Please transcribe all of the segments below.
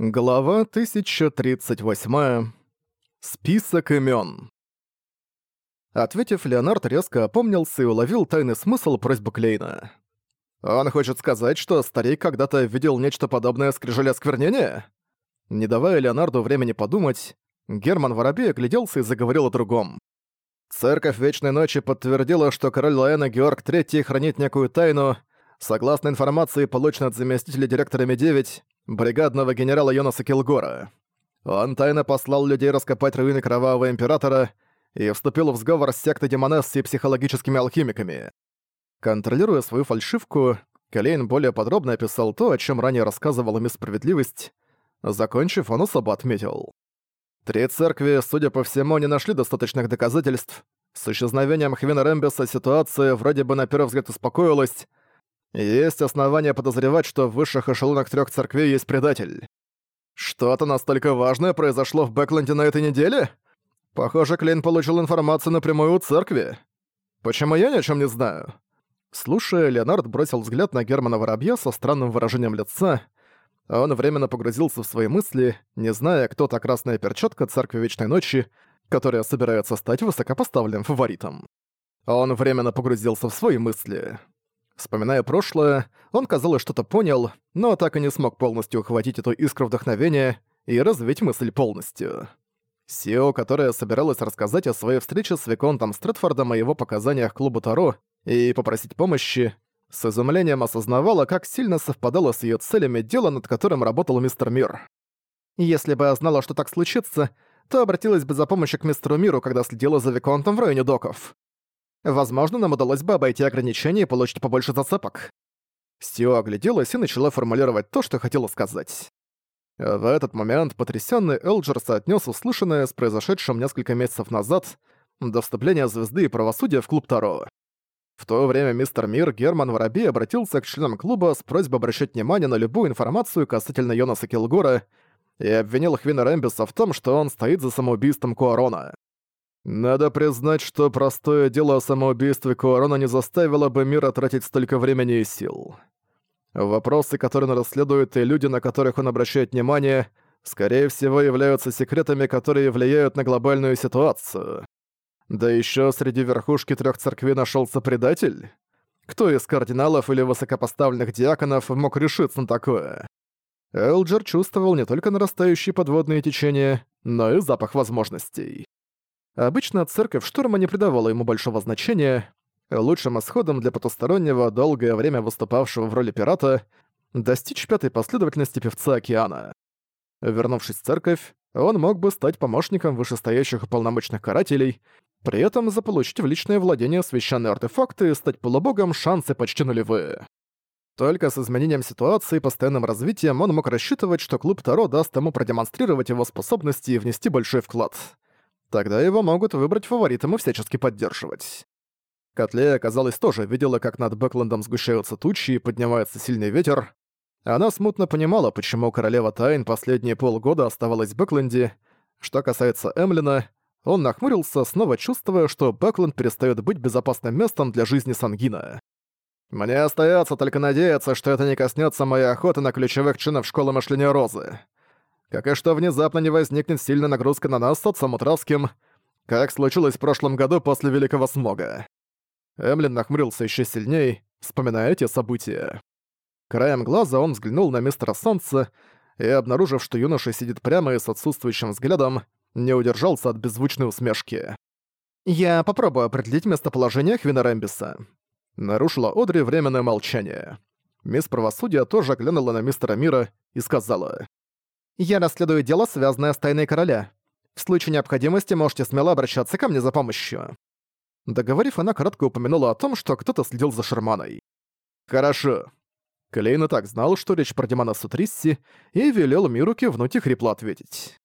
Глава 1038. Список имен. Ответив, Леонард резко опомнился и уловил тайный смысл просьбы Клейна. «Он хочет сказать, что старик когда-то видел нечто подобное скрижали осквернения?» Не давая Леонарду времени подумать, Герман Воробей огляделся и заговорил о другом. «Церковь Вечной Ночи подтвердила, что король Лаэна Георг III хранит некую тайну, согласно информации, полученной от заместителя директора Ми-9, бригадного генерала Йонаса Килгора. Он тайно послал людей раскопать руины Кровавого Императора и вступил в сговор с сектой Демонесс и психологическими алхимиками. Контролируя свою фальшивку, Калейн более подробно описал то, о чем ранее рассказывала мисс Справедливость. Закончив, он особо отметил. Три церкви, судя по всему, не нашли достаточных доказательств. С исчезновением Хвина Рэмбиса ситуация вроде бы на первый взгляд успокоилась, есть основания подозревать, что в высших эшелонах трёх церквей есть предатель. Что-то настолько важное произошло в Бэкленде на этой неделе? Похоже, Клейн получил информацию напрямую у церкви. Почему я ни о чём не знаю? Слушая, Леонард бросил взгляд на Германа Воробья со странным выражением лица. Он временно погрузился в свои мысли, не зная, кто та красная перчатка Церкви Вечной Ночи, которая собирается стать высокопоставленным фаворитом. Он временно погрузился в свои мысли. Вспоминая прошлое, он, казалось, что-то понял, но так и не смог полностью ухватить эту искру вдохновения и развить мысль полностью. Сио, которая собиралась рассказать о своей встрече с Виконтом Стрэтфордом и его показаниях клубу Таро и попросить помощи, с изумлением осознавала, как сильно совпадало с ее целями дело, над которым работал мистер Мир. Если бы я знала, что так случится, то обратилась бы за помощью к мистеру Миру, когда следила за Виконтом в районе доков. Возможно, нам удалось бы обойти ограничения и получить побольше зацепок. Сио огляделась и начала формулировать то, что хотела сказать. В этот момент потрясённый Элджер соотнёс услышанное с произошедшим несколько месяцев назад до вступления Звезды и Правосудия в клуб Таро. В то время мистер Мир Герман Воробей обратился к членам клуба с просьбой обращать внимание на любую информацию касательно Йонаса Килгора и обвинил Хвина Рэмбиса в том, что он стоит за самоубийством Куарона. Надо признать, что простое дело о самоубийстве Куарона не заставило бы мира тратить столько времени и сил. Вопросы, которые он расследует, и люди, на которых он обращает внимание, скорее всего, являются секретами, которые влияют на глобальную ситуацию. Да еще среди верхушки трех церквей нашелся предатель? Кто из кардиналов или высокопоставленных диаконов мог решиться на такое? Элджер чувствовал не только нарастающие подводные течения, но и запах возможностей. А обычно церковь штурма не придавала ему большого значения. Э, лучшим исходом для потустороннего, долгое время выступавшего в роли пирата, достичь пятой последовательности певца Океана. Вернувшись в церковь, он мог бы стать помощником вышестоящих и полномочных карателей, при этом заполучить в личное владение священные артефакты и стать полубогом шансы почти нулевые. Только с изменением ситуации и постоянным развитием он мог рассчитывать, что клуб Таро даст ему продемонстрировать его способности и внести большой вклад — Тогда его могут выбрать фаворитом и всячески поддерживать. Котлея, казалось, тоже видела, как над Бэклендом сгущаются тучи и поднимается сильный ветер. Она смутно понимала, почему королева Тайн последние полгода оставалась в Бэкленде. Что касается Эмлина, он нахмурился, снова чувствуя, что Бэкленд перестает быть безопасным местом для жизни Сангина. «Мне остается только надеяться, что это не коснется моей охоты на ключевых чинов Школы Мышления Розы как и что внезапно не возникнет сильная нагрузка на нас с отцом Утравским, как случилось в прошлом году после Великого Смога. Эмлин нахмурился еще сильней, вспоминая эти события. Краем глаза он взглянул на мистера Солнца и, обнаружив, что юноша сидит прямо и с отсутствующим взглядом, не удержался от беззвучной усмешки. «Я попробую определить местоположение Хвина Рэмбиса», — нарушила Одри временное молчание. Мисс Правосудия тоже глянула на мистера Мира и сказала. Я расследую дело, связанное с тайной короля. В случае необходимости можете смело обращаться ко мне за помощью». Договорив, она кратко упомянула о том, что кто-то следил за Шерманой. «Хорошо». Клейн и так знал, что речь про демона Сутрисси, и велел миру кивнуть и хрипло ответить.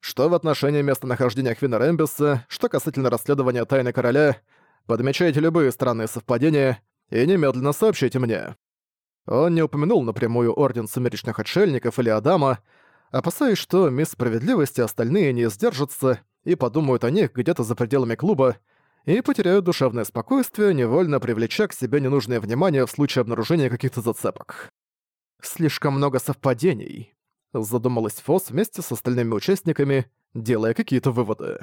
Что в отношении местонахождения Хвина Рэмбиса, что касательно расследования Тайны Короля, подмечайте любые странные совпадения и немедленно сообщите мне. Он не упомянул напрямую Орден Сумеречных Отшельников или Адама, опасаясь, что мисс справедливости остальные не сдержатся и подумают о них где-то за пределами клуба, и потеряют душевное спокойствие, невольно привлеча к себе ненужное внимание в случае обнаружения каких-то зацепок. «Слишком много совпадений», — задумалась Фос вместе с остальными участниками, делая какие-то выводы.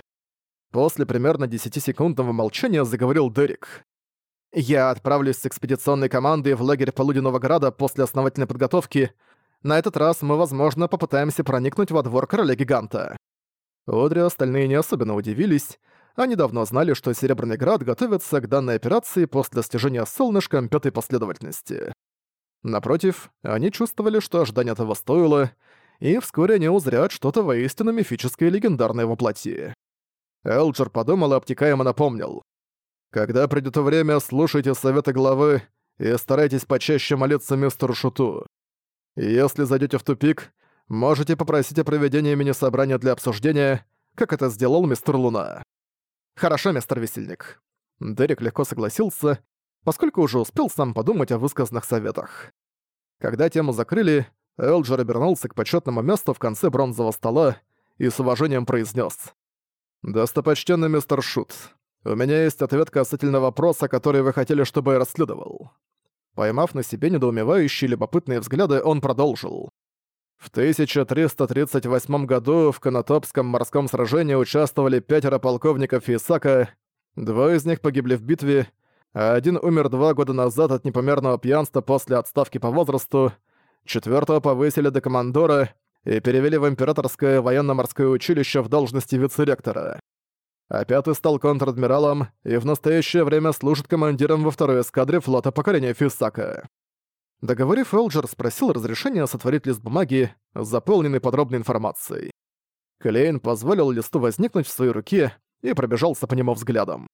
После примерно 10-секундного молчания заговорил Дерек. «Я отправлюсь с экспедиционной командой в лагерь Полуденного Града после основательной подготовки, на этот раз мы, возможно, попытаемся проникнуть во двор короля-гиганта». Одри остальные не особенно удивились. Они давно знали, что Серебряный Град готовится к данной операции после достижения солнышком пятой последовательности. Напротив, они чувствовали, что ожидание того стоило, и вскоре они узрят что-то воистину мифическое и легендарное во. Элджер подумал и обтекаемо напомнил. «Когда придет время, слушайте советы главы и старайтесь почаще молиться мистеру Шуту. Если зайдете в тупик, можете попросить о проведении мини-собрания для обсуждения, как это сделал мистер Луна. Хорошо, мистер Весельник. Дерек легко согласился, поскольку уже успел сам подумать о высказанных советах. Когда тему закрыли, Элджер обернулся к почетному месту в конце бронзового стола и с уважением произнес: «Достопочтенный мистер Шут, у меня есть ответ касательно вопроса, который вы хотели, чтобы я расследовал. Поймав на себе недоумевающие любопытные взгляды, он продолжил. В 1338 году в Конотопском морском сражении участвовали пятеро полковников Исака, два из них погибли в битве, а один умер два года назад от непомерного пьянства после отставки по возрасту, четвертого повысили до командора и перевели в императорское военно-морское училище в должности вице-ректора. Опять пятый стал контр-адмиралом и в настоящее время служит командиром во второй эскадре флота покорения Фисака. Договорив, Элджер спросил разрешения сотворить лист бумаги, заполненный подробной информацией. Клейн позволил листу возникнуть в своей руке и пробежался по нему взглядом.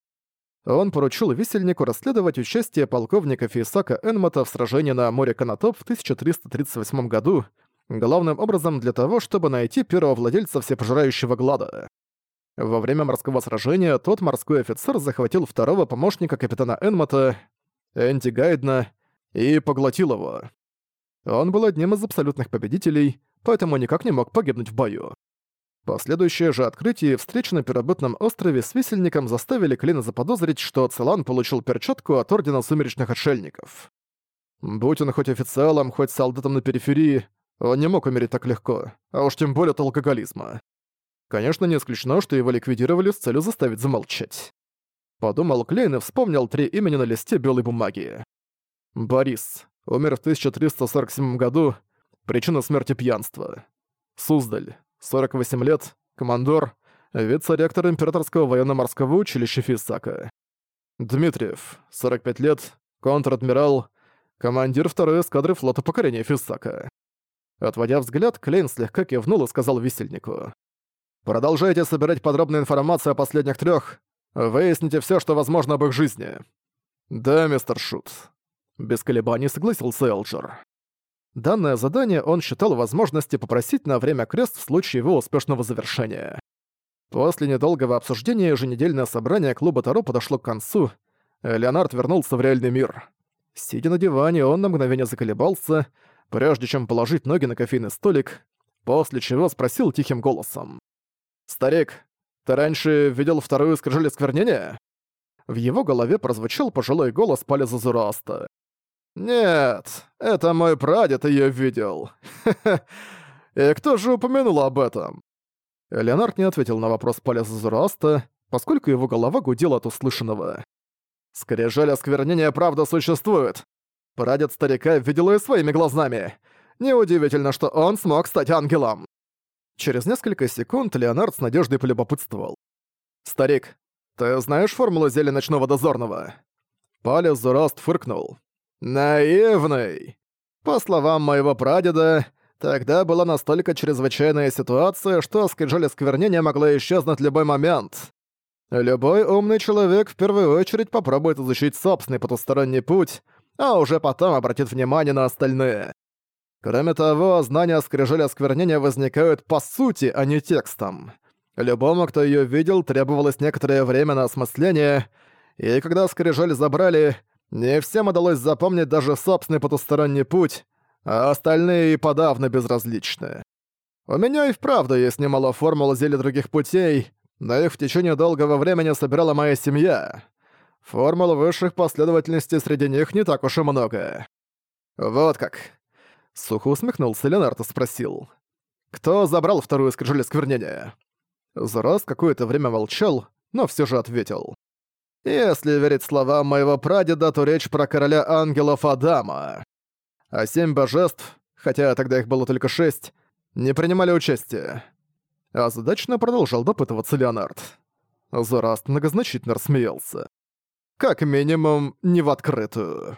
Он поручил висельнику расследовать участие полковника Фейсака Энмата в сражении на море Канатоп в 1338 году, главным образом для того, чтобы найти первого владельца всепожирающего глада. Во время морского сражения тот морской офицер захватил второго помощника капитана Энмата Энди Гайдна, и поглотил его. Он был одним из абсолютных победителей, поэтому никак не мог погибнуть в бою. Последующее же открытие встреч на Первобытном острове с висельником заставили Клина заподозрить, что Целан получил перчатку от Ордена Сумеречных Отшельников. Будь он хоть официалом, хоть солдатом на периферии, он не мог умереть так легко, а уж тем более от алкоголизма. Конечно, не исключено, что его ликвидировали с целью заставить замолчать. Подумал Клейн и вспомнил три имени на листе белой бумаги. Борис. Умер в 1347 году. Причина смерти пьянства. Суздаль. 48 лет. Командор. Вице-ректор Императорского военно-морского училища Фисака. Дмитриев. 45 лет. Контр-адмирал. Командир второй эскадры флота покорения Фисака. Отводя взгляд, Клейн слегка кивнул и сказал висельнику. Продолжайте собирать подробную информацию о последних трех. Выясните все, что возможно об их жизни. Да, мистер Шут. Без колебаний согласился Элджер. Данное задание он считал возможности попросить на время крест в случае его успешного завершения. После недолгого обсуждения еженедельное собрание клуба Таро подошло к концу. Леонард вернулся в реальный мир. Сидя на диване, он на мгновение заколебался, прежде чем положить ноги на кофейный столик, после чего спросил тихим голосом. «Старик, ты раньше видел вторую скрижаль осквернения?» В его голове прозвучал пожилой голос Палеза Зураста. «Нет, это мой прадед её видел. И кто же упомянул об этом?» Леонард не ответил на вопрос Палеза Зураста, поскольку его голова гудела от услышанного. «Скрижаль осквернения правда существует. Прадед старика видел её своими глазами. Неудивительно, что он смог стать ангелом». Через несколько секунд Леонард с надеждой полюбопытствовал. «Старик, ты знаешь формулу зелья ночного дозорного?» Палец Зураст фыркнул. «Наивный! По словам моего прадеда, тогда была настолько чрезвычайная ситуация, что скрижаль осквернения могла исчезнуть в любой момент. Любой умный человек в первую очередь попробует изучить собственный потусторонний путь, а уже потом обратит внимание на остальные. Кроме того, знания о скрижаля осквернения возникают по сути, а не текстом. Любому, кто ее видел, требовалось некоторое время на осмысление, и когда скрижаль забрали, не всем удалось запомнить даже собственный потусторонний путь, а остальные и подавно безразличны. У меня и вправду есть немало формул зелья других путей, но их в течение долгого времени собирала моя семья. Формул высших последовательностей среди них не так уж и много. Вот как. Сухо усмехнулся Ленард и спросил. «Кто забрал вторую скрижаль сквернения?» Зарас какое-то время молчал, но все же ответил. «Если верить словам моего прадеда, то речь про короля ангелов Адама. А семь божеств, хотя тогда их было только шесть, не принимали участия». А продолжал допытываться Леонард. Зораст многозначительно рассмеялся. «Как минимум, не в открытую».